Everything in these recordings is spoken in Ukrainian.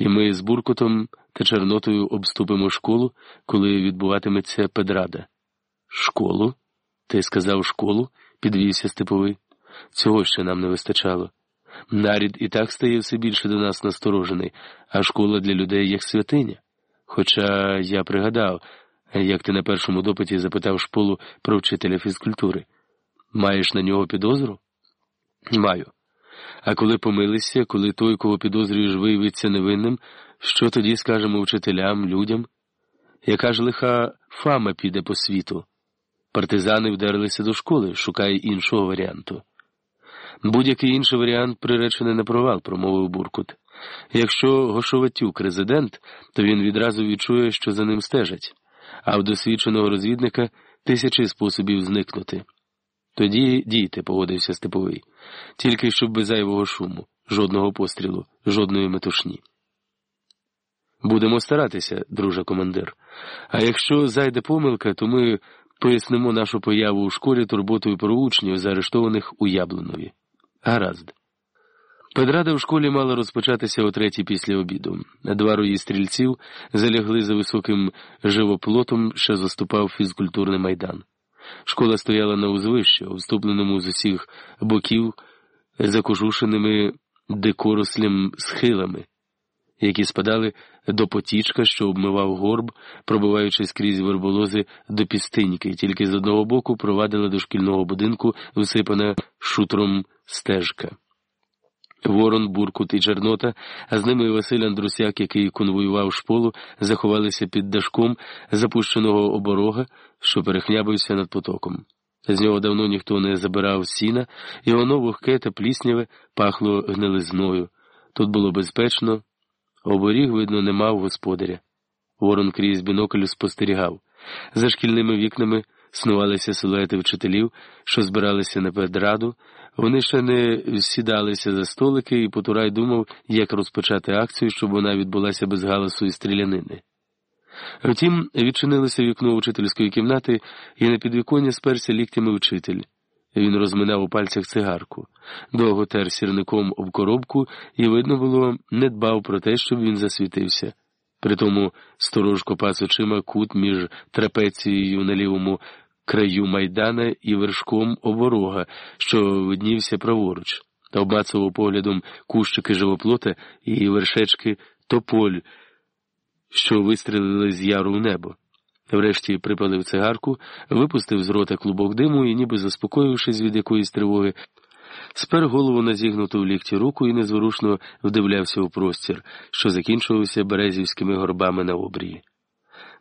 і ми з Буркутом та Чорнотою обступимо школу, коли відбуватиметься педрада. Школу? Ти сказав школу? підвівся Степовий. Цього ще нам не вистачало. Нарід і так стає все більше до нас насторожений, а школа для людей як святиня. Хоча я пригадав, як ти на першому допиті запитав школу про вчителя фізкультури. Маєш на нього підозру? Маю. А коли помилися, коли той, кого підозрюєш, виявиться невинним, що тоді скажемо вчителям, людям? Яка ж лиха фама піде по світу? Партизани вдарилися до школи, шукає іншого варіанту. Будь-який інший варіант приречений на провал, промовив Буркут. Якщо Гошоватюк резидент, то він відразу відчує, що за ним стежать, а в досвідченого розвідника тисячі способів зникнути. Тоді дійте, погодився Степовий, тільки щоб без зайвого шуму, жодного пострілу, жодної метушні. Будемо старатися, друже командир. А якщо зайде помилка, то ми пояснимо нашу появу у школі турботою про учнів, заарештованих у Яблунові. Гаразд. Педрада в школі мала розпочатися о третій після обіду. Два рої стрільців залягли за високим живоплотом, що заступав фізкультурний майдан. Школа стояла на узвищі, вступленому з усіх боків закожушеними дикорослим схилами, які спадали до потічка, що обмивав горб, пробиваючись крізь верболози до пістиньки, тільки з одного боку провадила до шкільного будинку, висипана шутром стежка. Ворон, Буркут і Чернота, а з ними Василь Андрусяк, який конвоював шполу, заховалися під дашком запущеного оборога, що перехнябився над потоком. З нього давно ніхто не забирав сіна, і воно вогке та плісняве пахло гнилизною. Тут було безпечно, оборіг, видно, не мав господаря. Ворон крізь бінокль спостерігав. За шкільними вікнами снувалися силуети вчителів, що збиралися на педраду. Вони ще не сідалися за столики, і Потурай думав, як розпочати акцію, щоб вона відбулася без галасу і стрілянини. Втім, відчинилося вікно учительської кімнати, і на підвіконня сперся ліктями вчитель. Він розминав у пальцях цигарку, довго тер сірником об коробку, і, видно було, не дбав про те, щоб він засвітився. Притому сторожко пас очима кут між трапецією на лівому краю майдана і вершком оборога, що виднівся праворуч, та обмацував поглядом кущики живоплота і вершечки тополь, що вистрілили з яру в небо. Врешті припалив цигарку, випустив з рота клубок диму і, ніби заспокоївшись від якоїсь тривоги, спер голову на зігнуту в лікті руку і незворушно вдивлявся у простір, що закінчувався березівськими горбами на обрії.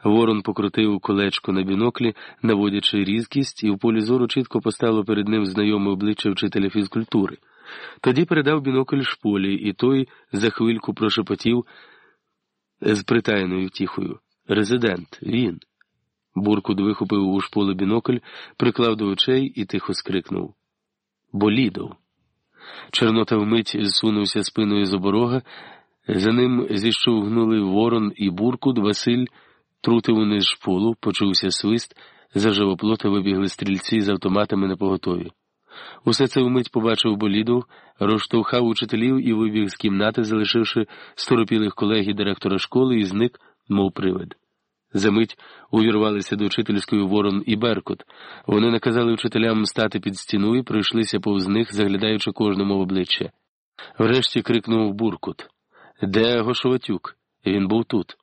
Ворон покрутив колечко на біноклі, наводячи різкість, і в полі зору чітко постало перед ним знайоме обличчя вчителя фізкультури. Тоді передав бінокль шполі, і той за хвильку прошепотів з притаєною втіхою. Резидент, він. Буркут вихопив у шполи бінокль, приклав до очей і тихо скрикнув Болідов. Чорнота вмить зсунувся спиною з оборога, за ним зіщовгнули ворон і буркут, Василь трутив униз шполу, почувся свист, за живоплота вибігли стрільці з автоматами на поготові. Усе це вмить побачив болідов, розштовхав учителів і вибіг з кімнати, залишивши сторопілих колег і директора школи, і зник, мов привид. Замить увірвалися до вчительської ворон і Беркут. Вони наказали вчителям стати під стіну і пройшлися повз них, заглядаючи кожному в обличчя. Врешті крикнув Буркут Де Гошоватюк? Він був тут.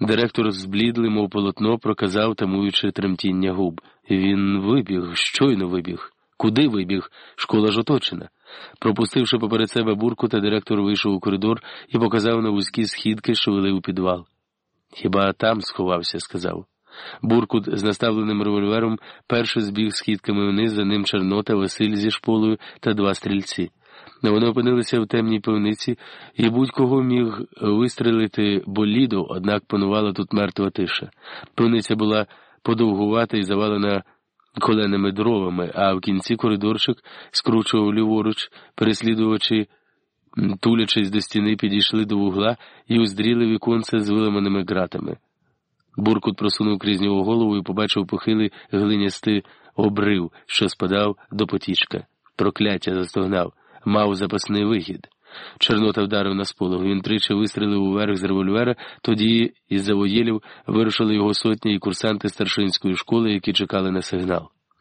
Директор зблідлий, мов полотно, проказав, тамуючи тремтіння губ. Він вибіг, щойно вибіг. Куди вибіг? Школа ж оточена. Пропустивши поперед себе Буркута, директор вийшов у коридор і показав на вузькі східки, що вели у підвал. Хіба там сховався, сказав. Буркут з наставленим револьвером перше збіг східками вниз, за ним Чорнота, Василь зі шполою та два стрільці. Вони опинилися в темній пивниці, і будь-кого міг вистрелити боліду, однак панувала тут мертва тиша. Пивниця була подовгувата і завалена коленими дровами, а в кінці коридорчик скручував ліворуч, переслідувачі тулячись до стіни, підійшли до вугла і уздріли віконце з виламаними ґратами. Буркут просунув крізь нього голову і побачив похилий глинястий обрив, що спадав до потічка. Прокляття застогнав, мав запасний вихід. Чорнота вдарив на сполох. Він тричі вистрілив уверх з револьвера, тоді із завоєлів вирушили його сотні і курсанти старшинської школи, які чекали на сигнал.